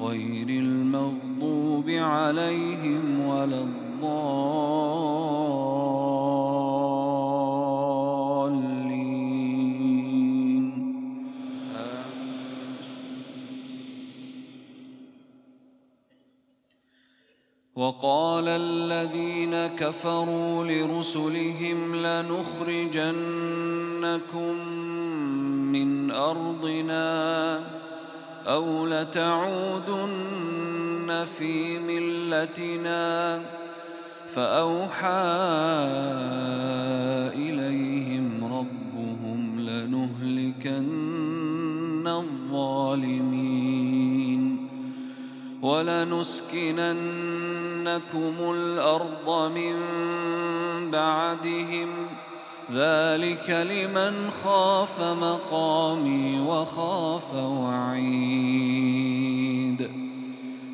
غير المغضوب عليهم ولا الضالين. وقال الذين كفروا لرسلهم لنخرجنكم من أرضنا أو لتعودن في ملتنا فأوحى إليهم ربهم لنهلكن الظالمين ولنسكننكم الأرض من بعدهم ذلك لمن خاف مقامي وخاف وعيد.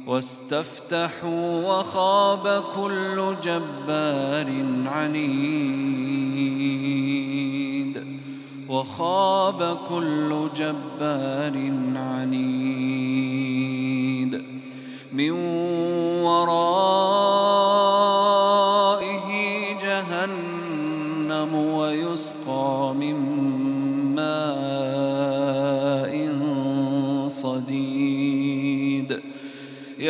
واستفتحوا وخاب كل جبار عنيد. وخاب كل جبار عنيد. من ورائه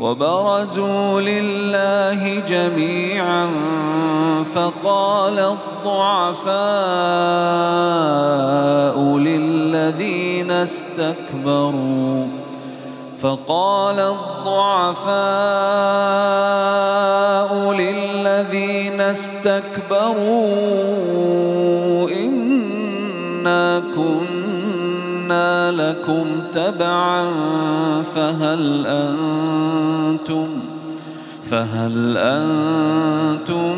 وبرزوا لله جميعا فقال الضعفاء للذين استكبروا فقال الضعفاء للذين استكبروا إنا كنا لكم تبعا فهل أنتم فهل أنتم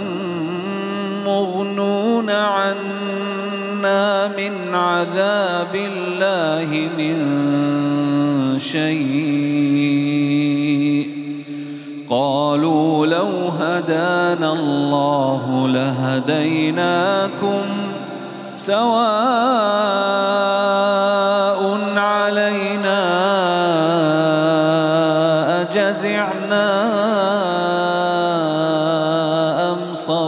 مغنون عنا من عذاب الله من شيء؟ قالوا لو هدانا الله لهديناكم سواء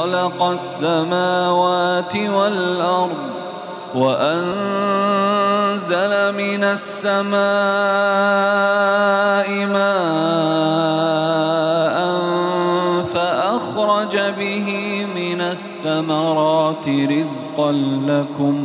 خلق السماوات والأرض وأنزل من السماء ماء فأخرج به من الثمرات رزقا لكم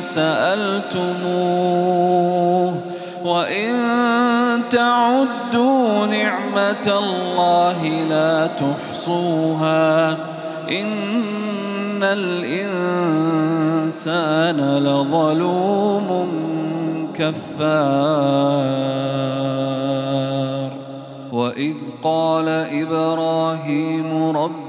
سألتموه وإن تعدوا نعمة الله لا تحصوها إن الإنسان لظلوم كفار وإذ قال إبراهيم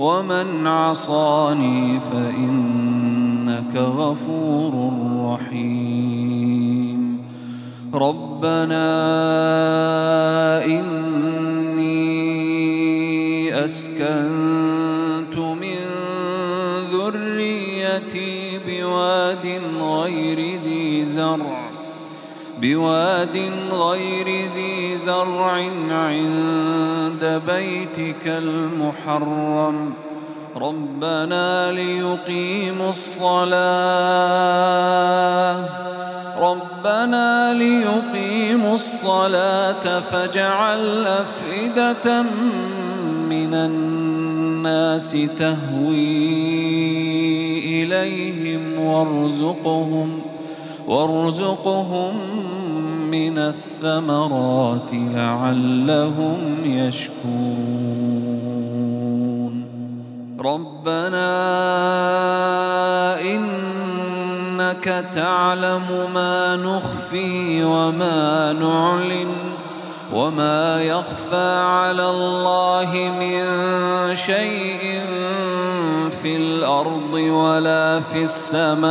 ومن عصاني فإنك غفور رحيم ربنا إني أسكنت بواد غير ذي زرع عند بيتك المحرم. ربنا ليقيموا الصلاة. ربنا ليقيموا الصلاة فاجعل أفئدة من الناس تهوي إليهم وارزقهم. وارزقهم من الثمرات لعلهم يشكرون. ربنا إنك تعلم ما نخفي وما نعلن وما يخفى على الله من شيء في الأرض ولا في السماء.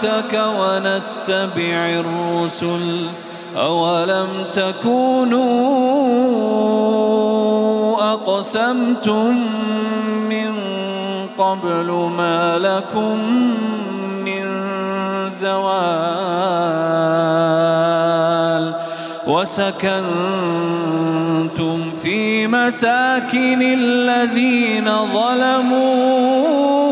دعوتك ونتبع الرسل أولم تكونوا أقسمتم من قبل ما لكم من زوال وسكنتم في مساكن الذين ظلموا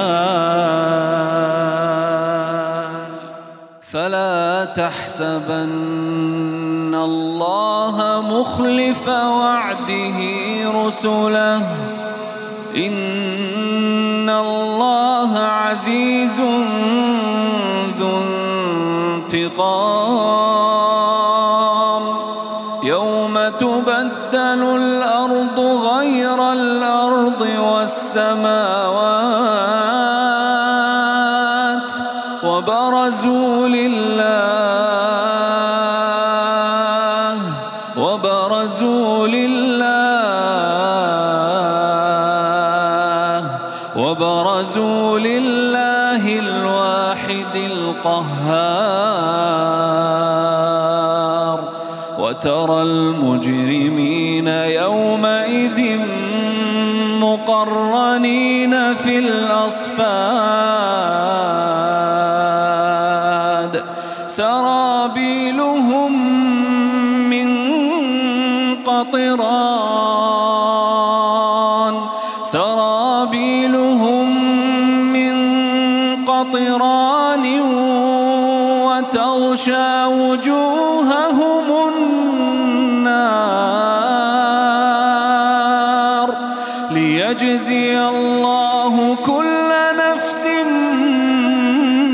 تحسبن الله مخلف وعده رسله إن الله وبرزوا لله الواحد القهار وترى المجرمين قطران وتغشى وجوههم النار ليجزي الله كل نفس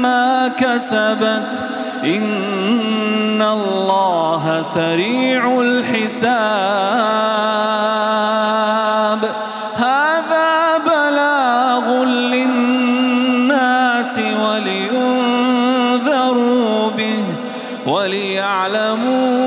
ما كسبت. إن الله سريع الحساب. وليعلموا